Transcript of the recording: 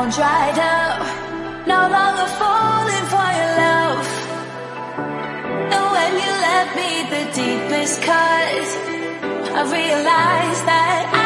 down, dried up, No longer falling for your love. And when you left me the deepest cut I realized that I